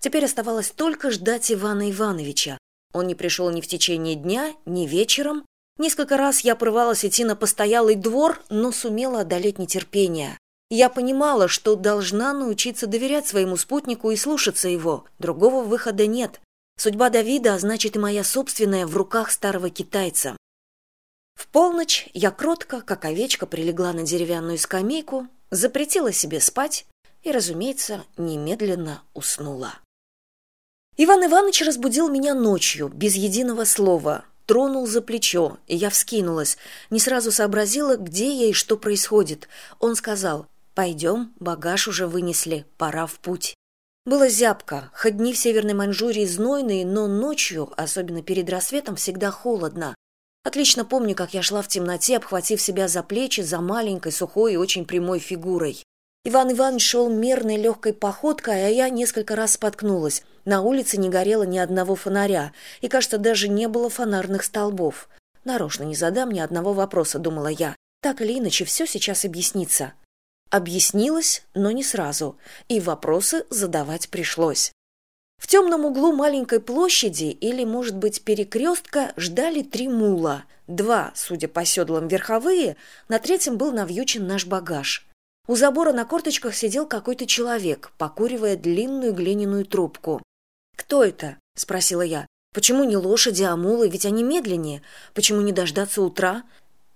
Теперь оставалось только ждать Ивана Ивановича. Он не пришел ни в течение дня, ни вечером. Несколько раз я порывалась идти на постоялый двор, но сумела одолеть нетерпение. Я понимала, что должна научиться доверять своему спутнику и слушаться его. Другого выхода нет. Судьба Давида, а значит и моя собственная, в руках старого китайца. В полночь я кротко, как овечка, прилегла на деревянную скамейку, запретила себе спать и, разумеется, немедленно уснула. Иван Иванович разбудил меня ночью, без единого слова, тронул за плечо, и я вскинулась, не сразу сообразила, где я и что происходит. Он сказал, «Пойдем, багаж уже вынесли, пора в путь». Было зябко, хоть дни в Северной Маньчжурии знойные, но ночью, особенно перед рассветом, всегда холодно. Отлично помню, как я шла в темноте, обхватив себя за плечи за маленькой, сухой и очень прямой фигурой. Иван Иванович шел мерной легкой походкой, а я несколько раз споткнулась. На улице не горело ни одного фонаря, и, кажется, даже не было фонарных столбов. Нарочно не задам ни одного вопроса, думала я. Так или иначе, все сейчас объяснится. Объяснилось, но не сразу, и вопросы задавать пришлось. В темном углу маленькой площади или, может быть, перекрестка ждали три мула. Два, судя по седлам, верховые, на третьем был навьючен наш багаж. У забора на корточках сидел какой-то человек, покуривая длинную глиняную трубку. «Кто это?» – спросила я. «Почему не лошади, а мулы? Ведь они медленнее. Почему не дождаться утра?»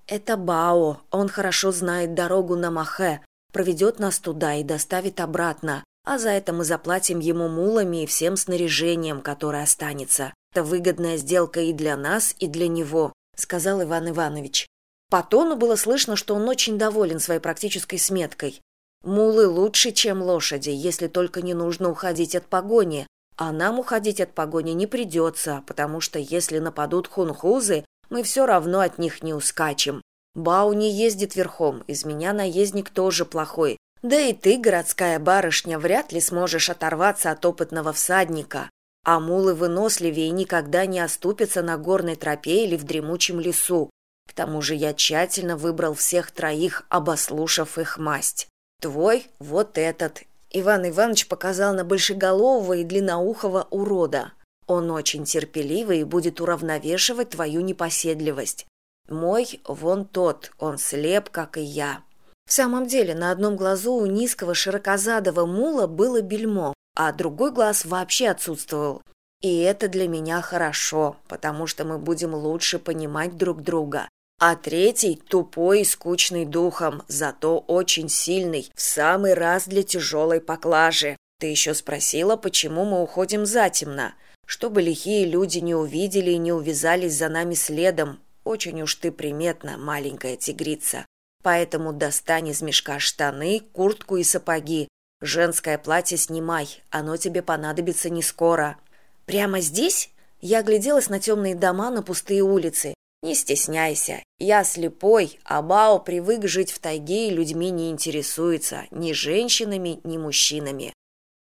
«Это Бао. Он хорошо знает дорогу на Махе проведет нас туда и доставит обратно, а за это мы заплатим ему мулами и всем снаряжением, которое останется. Это выгодная сделка и для нас, и для него», — сказал Иван Иванович. По тону было слышно, что он очень доволен своей практической сметкой. «Мулы лучше, чем лошади, если только не нужно уходить от погони, а нам уходить от погони не придется, потому что если нападут хунхузы, мы все равно от них не ускачем. Бау не ездит верхом, из меня наездник тоже плохой. Да и ты, городская барышня, вряд ли сможешь оторваться от опытного всадника. А мулы выносливее никогда не оступятся на горной тропе или в дремучем лесу. К тому же я тщательно выбрал всех троих, обослушав их масть. Твой вот этот. Иван Иванович показал на большеголового и длинноухого урода. Он очень терпеливый и будет уравновешивать твою непоседливость. Мой вон тот он слеп как и я в самом деле на одном глазу у низкого широкозадого мула было бельмо а другой глаз вообще отсутствовал. И это для меня хорошо потому что мы будем лучше понимать друг друга а третий тупой и скучный духом зато очень сильный в самый раз для тяжелой поклажи. Ты еще спросила почему мы уходим затемно? Чтобы лихие люди не увидели и не увязались за нами следом. Очень уж ты приметна маленькая тигрица. Поэтому достань из мешка штаны куртку и сапоги. Женское платье снимай оно тебе понадобится не скоро. Прямо здесь? Я огляделась на темные дома на пустые улицы не стесняйся я слепой а бао привык жить в тайге и людьми не интересуется ни женщинами ни мужчинами.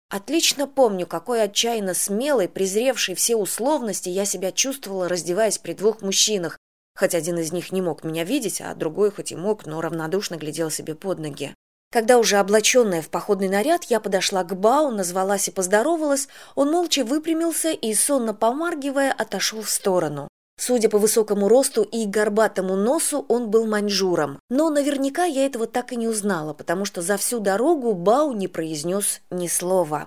Отлично помню какой отчаянно смелой презревшей все условности я себя чувствовала раздеваясь при двух мужчинах. Хоть один из них не мог меня видеть а другой хоть и мог но равнодушно глядел себе под ноги. Когда уже облаченная в походный наряд я подошла к бау назвалась и поздоровалась. Он молча выпрямился и сонно помаргивая отошел в сторону Судя по высокому росту и горбатому носу, он был маньчжуром. Но наверняка я этого так и не узнала, потому что за всю дорогу Бау не произнес ни слова.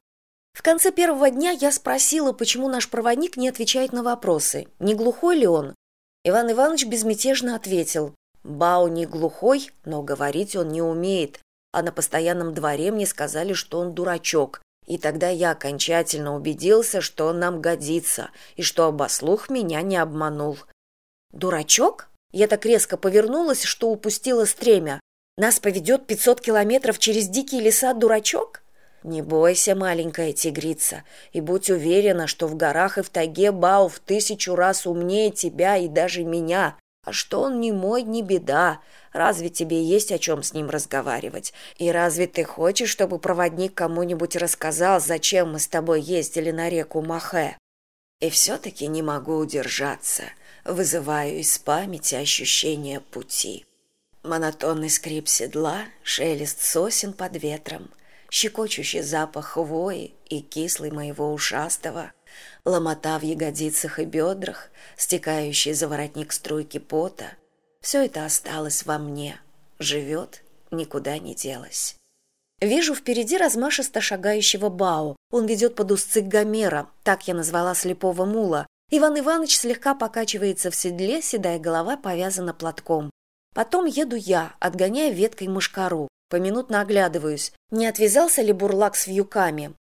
В конце первого дня я спросила, почему наш проводник не отвечает на вопросы. Не глухой ли он? иван иванович безмятежно ответил бау не глухой но говорить он не умеет а на постоянном дворе мне сказали что он дурачок и тогда я окончательно убедился что он нам годится и что обослух меня не обманул. Дурачок? Я так резко повернулась что упустила стремя. Нас поведет пятьсот километров через дикие леса дурачок? Не бойся маленькая тигрица и будь уверена что в горах и в тайге бау в тысячу раз умнее тебя и даже меня а что он не мой не беда. Разве тебе есть о чем с ним разговаривать? И разве ты хочешь чтобы проводник кому нибудь рассказал зачем мы с тобой ездили на реку махе и все таки не могу удержаться. Вызываю из памяти ощущение пути. Монотонный скрип седла шелест сосен под ветром щекочущий запах хвои и кислый моего ушастого, ломота в ягодицах и бедрах, стекающий за воротник струйки пота. Все это осталось во мне, живет, никуда не делось. Вижу впереди размашисто шагающего Бао. Он ведет под узцы Гомера, так я назвала слепого мула. Иван Иванович слегка покачивается в седле, седая голова повязана платком. Потом еду я, отгоняя веткой мышкару. Поминутно оглядываюсь, не отвязался ли бурлак с вьюками.